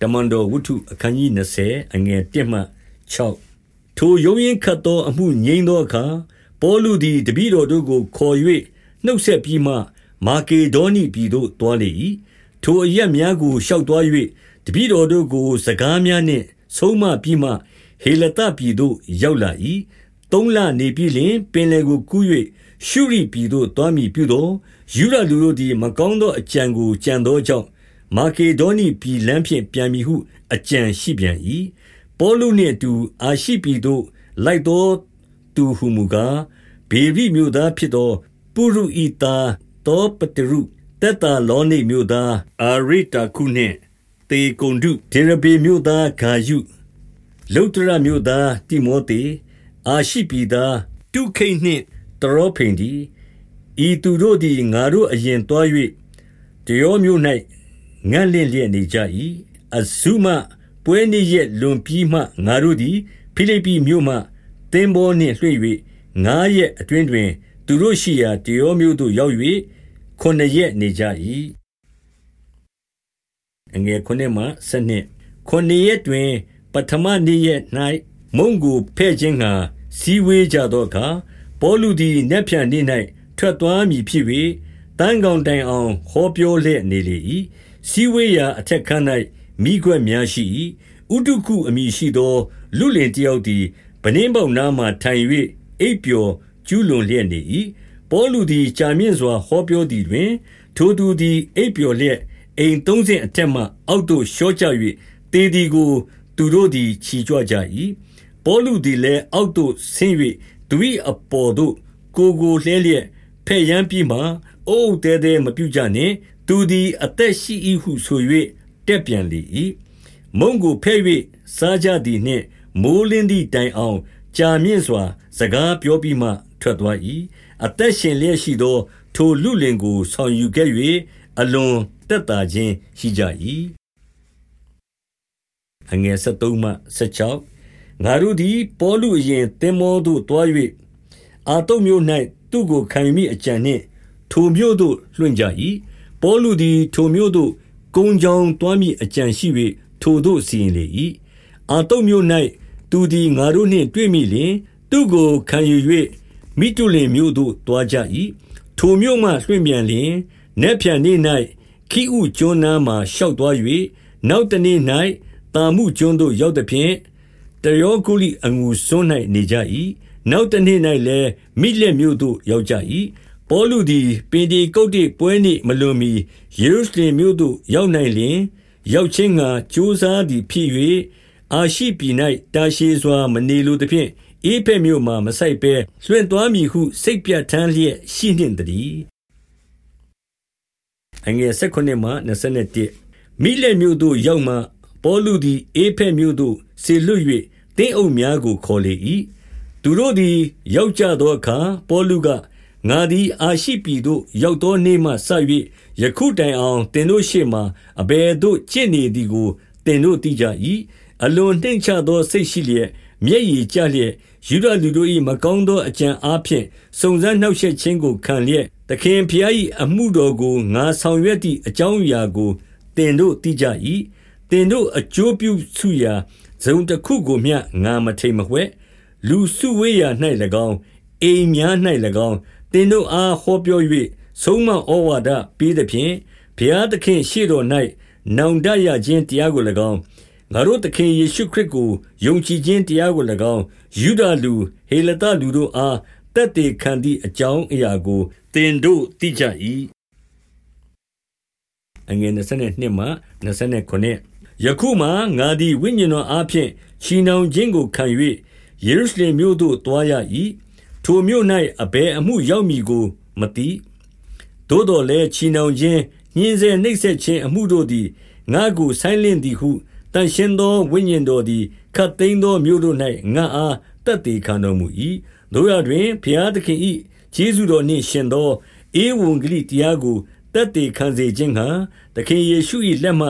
တမန်တော်ဝတ္ထုအခန်းကြီး20အငယ်1မှ6ထိုယုံရင်ခတ်သောအမှုငြိမ်းသောအခါပေါလုသည်တပည့်တော်တို့ကိုခေါ်၍နှုတ်ဆက်ပြီးမှမာကေဒေါနိပြည်သို့တွားလေ၏ထိုအရက်များကိုရှောက်သွား၍တပည့်တော်တို့ကို စကားများနှင့် ဆုံးမပြီးမှဟေလတပြည်သို့ရောက်လာ၏သုံးလနေပြီးလျှင်ပင်လယ်ကိုကူး၍ရှုရိပြည်သို့သွားမည်ပြုသောယူရလူတို့သည်မကောင်းသောအကြံကိုကြံသောကြောင့် မာကေဒေါနိပြည်လမ်းဖြင့်ပြန်မည်ဟု အကြံရှိပြန်၏ပေါလုနှင့်အတူ အာရှိပြည်သို့လိုက်သောသူဟုမူကားဘေရိမြို့သားဖြစ်သော ပုရုဤသားတောပတရုတက်တာလောနိမြို့သားအာရိတာခုနှင့်တေကုံဒုဒေရဘေမြို့သားဂါယုလုတရမြို့သားတိမောသေအာရှိပြည်သားတုခိနှင့်တရောဖိန်ဒီဤသူတို့သည်ငါတို့အရင်တွား၍တရောမြို့၌ ငန့်လင့်လျက်နေကြ၏အဇုမပွဲနေ့ရက်လွန်ပြီးမှငါတို့သည်ဖိလိပ္ပိမြို့မှသင်္ဘောနှင့်လွှင့်၍ငါးရက်အတွင်းတွင် သူတို့ရှိရာတရောမြို့သို့ရောက်၍ခုနှစ်ရက်နေကြ၏အငယ်ခုနှစ်မှဆနှစ်ခုနှစ်ရက်တွင် ပထမနေ့ရက်၌မုံကိုဖဲ့ခြင်းငှာစီဝေးကြသောအခါပေါလုသည်နက်ဖြန်နေ့၌ထွက်သွားမည်ဖြစ်၍တန်းကောင်တိုင်အောင်ဟောပြောလျက်နေလေ၏ စီဝေးရာအထက်ခန်း၌မိခွက်များရှိ၏ဥတုခုအမည်ရှိသော လူလင်တယောက်သည်ပနှင်းပေါက်နားမှထိုင်၍အိပ်ပျော်ကျူးလွန်လျက်နေ၏ပေါလုသည်ကြာမြင့်စွာဟောပြောသည်တွင် ထိုသူသည်အိပ်ပျော်လျက်အိမ်သုံးဆင့်အထက်မှအောက်သို့ရှော့ချ၍တေဒီကို သူတို့သည်ချီကြွကြ၏ပေါလုသည်လည်းအောက်သို့ဆင်း၍သူ၏အပေါ်သို့ကိုကိုလှဲလျက်ဖဲ့ရမ်းပြီးမှအိုးတဲတဲမပြုကြနှင့် သူသည်အသက်ရှိ၏ဟုဆို၍တက်ပြန်လေ၏မုံကိုဖဲ့၍စားကြသည်နှင့်မိုးလင်းသည့်တိုင်အောင်ကြာမြင့်စွာ စကားပြောပြီးမှထွက်သွား၏အသက်ရှင်လျက်ရှိသော ထိုလူလင်ကိုဆောင်ယူခဲ့၍အလွန်တက်တာခြင်းရှိကြ၏အငယ်73မှ76ငါတို့သည်ပေါလုအရင်သင်္ဘောသို့တွား၍အာတုမြို့၌သူ့ကိုခံမိအကြံနှင့်ထိုမြို့သို့လွှင့်ကြ၏ ပေါလုသည် ထိုမြို့သို့ ကုန်းချောင်းတွားမိအကြံရှိ၍ထိုသို့စီရင်လေ၏အာတုမြို့၌သူသည် ငါတို့နှင့်တွေ့မိလျင် သူ့ကိုခံယူ၍မိတုလင်မြို့သို့တွားကြ၏ထိုမြို့မှ လွှင့်ပြန်လျင် နက်ဖြန်နေ့၌ခိဥကျွန်းနားမှရှောက်သွား၍နောက်တနေ့၌တာမှုကျွန်းသို့ ရောက်သည်ဖြင့် တရောကုလိအငူစွန်း၌နေကြ၏နောက်တနေ့၌လည်း မိလက်မြို့သို့ ရောက်ကြ၏ ပေါလုသည်ပင်ဒီကုတ်တိပွဲနေ့မလွန်မီယေရုရှလင်မြို့သို့ရောက်နိုင်လျင် ရောက်ခြင်းငှာကြိုးစားသည်ဖြစ်၍အာရှိပြည်၌တာရှည်စွာမနေလိုသဖြင့်အေဖက်မြို့မှမဆိုင်ဘဲလွှင့်သွားမည်ဟုစိတ်ပြတ်ထမ်းလျက်ရှိနှင့်တည်းအငယ်၁၉မှ21မိလက်မြို့သို့ရောက်မှပေါလုသည်အေဖက်မြို့သို့ဆေလွတ်၍တင်းအုပ်များကိုခေါ်လေ၏သူတို့သည် ရောက်ကြသောအခါပေါလုက ငါသည် အာရှိပြည်သို့ ရောက်သောနေ့မှစ၍ယခုတိုင်အောင်တင်တို့ရှေ့မှအဘယ်သို့ ကျင့်နေသည်ကိုတင်တို့သိကြ၏အလွန်နှိမ့်ချသော စိတ်ရှိလျက် မျက်ရည်ကျလျက်ယူဒလူတို့၏မကောင်းသောအကြံအားဖြင့် စုံစမ်းနှောက်ယှက်ခြင်းကို ခံလျက် သခင်ဖျား၏အမှုတော်ကို ငါဆောင်ရွက်သည့်အကြောင်းအရာကိုတင်တို့သိကြ၏တင်တို့အကျိုးပြုစုရာဇုံတစ်ခုကိုမျှ ငါမထိမ်မဝှက် လူစုဝေးရာ၌၎င်း အိမ်များ၌၎င်း တင်တို့အားဟောပြော၍ဆုံးမဩဝါဒပေးသည်ဖြင့်ဘုရားသခင်ရှေ့တော်၌နောင်တရခြင်းတရားကို၎င်းငါတို့သခင်ယေရှုခရစ်ကိုယုံကြည်ခြင်းတရားကို၎င်းယူဒလူဟေလတလူတို့အားတက်တည်ခံသည့်အကြောင်းအရာကိုတင်တို့သိကြ၏အငယ်22မှ29ယခုမှငါသည်ဝိညာဉ်တော်အားဖြင့်ချီနှောင်ခြင်းကိုခံ၍ယေရုရှလင်မြို့သို့တွားရ၏ ထိုမြို့၌အဘယ်အမှုရောက်မည်ကို မသိသို့တော်လည်းချီနှောင်ခြင်းညှင်းဆဲနှိပ်စက်ခြင်းအမှုတို့သည်ငါကိုဆိုင်းလင့်သည်ဟုတန်ရှင်သောဝိညာဉ်တော်သည်ခတ်သိမ်းသောမြို့တို့၌ငါအားတက်တည်ခံတော်မူ၏တို့ရတွင်ဘုရားသခင်၏ကျေးဇူးတော်နှင့်ရှင်သောဧဝံဂေလိတရားကိုတက်တည်ခံစေခြင်းဟံသခင်ယေရှု၏လက်မှ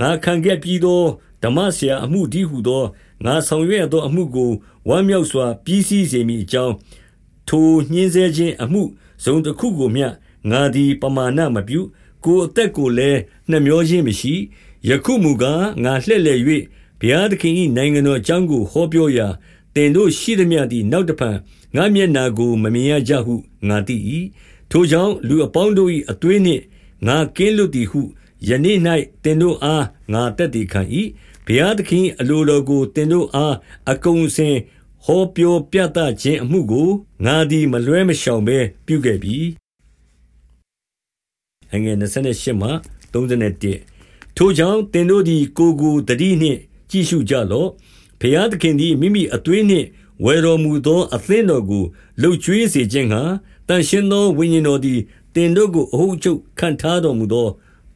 ငါခံခဲ့ပြီးသောဓမ္မဆရာအမှုဒီဟုသော ငါဆောင်ရွက်သောအမှုကိုဝမ်းမြောက်စွာ ပြီးစီးစေမည်အကြောင်းထိုညှင်းဆဲခြင်းအမှုစုံတစ်ခုကိုမျှငါသည်ပမာဏမပြုကိုယ်အသက်ကိုလည်းနှမျောခြင်းမရှိယယခုမူကားငါလှည့်လည်၍ဘုရားသခင်၏နိုင်ငံတော်အကြောင်းကိုဟောပြောရာတင်တို့ရှိသမျှသည်နောက်တဖန်ငါမျက်နာကိုမမြင်ရကြဟုငါသိ၏ထိုကြောင့်လူအပေါင်းတို့၏အသွေးနှင့်ငါကင်းလွတ်သည်ဟုယနေ့၌တင်တို့အားငါတက်တည်ခံ၏ ဘုရားသခင်အလိုတော်ကိုတင်တို့အားအကုန်စင်ဟောပြောပြသခြင်းအမှုကိုငါသည်မလွဲမရှောင်ဘဲပြုခဲ့ပြီအငယ်28မှ31ထိုကြောင့်တင်တို့သည်ကိုကိုတတိနှင့်ကြည့်ရှုကြလော့ဘုရားသခင်သည်မိမိအသွေးနှင့်ဝယ်တော်မူသောအသင်းတော်ကိုလှုပ်ကြွေးစေခြင်းဟာတန်ရှင်သောဝိညာဉ်တော်သည်တင်တို့ကိုအဟုတ်ချုပ်ခံထားတော်မူသော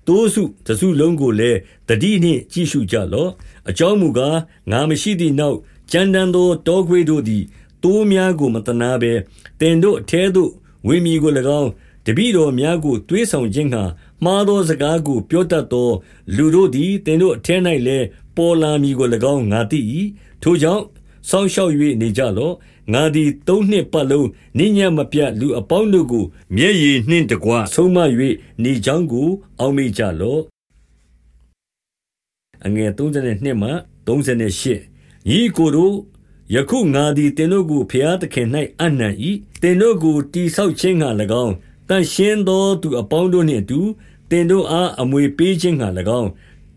တိုးစုတစုလုံးကိုလည်းတတိနှင့်ကြည့်ရှုကြလော့အကြောင်းမူကားငါမရှိသည့်နောက်ကြမ်းတမ်းသောတောခွေးတို့သည်တိုးများကိုမတနာဘဲတင်တို့အထဲသို့ဝိမီကို၎င်းတပိတော်များကိုတွေးဆောင်ခြင်းဟာမှားသောစကားကိုပြောတတ်သော လူတို့သည်တင်တို့အထဲ၌လည်းပေါ်လာမည်ကို၎င်းငါသိ၏ထိုကြောင့် ဆောင်းလျှောက်၍နေကြလော့ငါသည်သုံးနှစ်ပတ်လုံးနိညာမပြတ်လူအပေါင်းတို့ကို မျက်ရည်နှင့်တကွဆုံးမ၍နေကြောင်းကို အောက်မေ့ကြလော့အငယ်32မှ38ညီကိုတို့ယခုငါသည်တင်တို့ကိုဖျားသခင်၌အနှံ့၏တင်တို့ကိုတိဆောက်ခြင်းငှာ၎င်းတန်ရှင်းသောသူအပေါင်းတို့နှင့်အတူတင်တို့အားအမွေပေးခြင်းငှာ၎င်း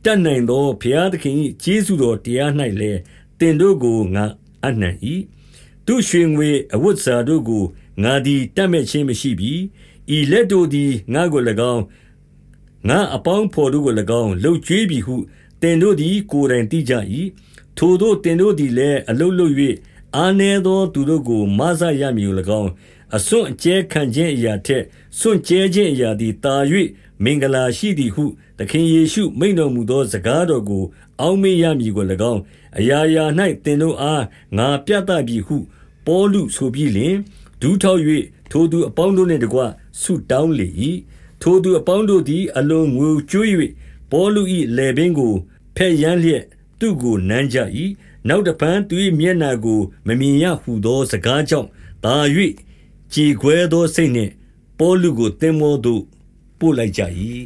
တတ်နိုင်သောဘုရားသခင်၏ကျေးဇူးတော်တရား၌လည်း တင်တို့ကိုငါအနှံ့၏သူရွှေငွေအဝတ်စာတို့ကိုငါသည်တတ်မဲ့ခြင်းမရှိပြီဤလက်တို့သည်ငါကို၎င်းငါအပေါင်းဖော်တို့ကို၎င်းလှုပ်ကြွေးပြီဟုတင်တို့သည်ကိုယ်တိုင်သိကြ၏ထိုတို့တင်တို့သည်လည်းအလုလု၍အာနေသောသူတို့ကိုမဆရမည်၎င်း အစွန့်အကျဲခံခြင်းအရာထက်စွန့်ကျဲခြင်းအရာသည်တာ၍မင်္ဂလာရှိသည်ဟုသခင်ယေရှုမိန့်တော်မူသောစကားတော်ကို အောက်မေ့ရမည်ကို၎င်းအရာရာ၌သင်တို့အားငါပြသပြီဟု ပေါလုဆိုပြီးလျှင်ဒူးထောက်၍ထိုသူအပေါင်းတို့နှင့်တကွဆုတောင်းလေ၏ထိုသူအပေါင်းတို့သည် အလွန်ငိုကြွေး၍ပေါလု၏လည်ပင်ကိုဖက်ယမ်းလျက်သူ့ကိုနမ်းကြ၏နောက်တပံသူ၏မျက်နာကို မမြင်ရဟုသောစကားကြောင့်သာ၍ ကြေခွဲသောစိတ်နှင့်ပေါလုကိုသင်္ဘောသို့ ပို့လိုက်ကြ၏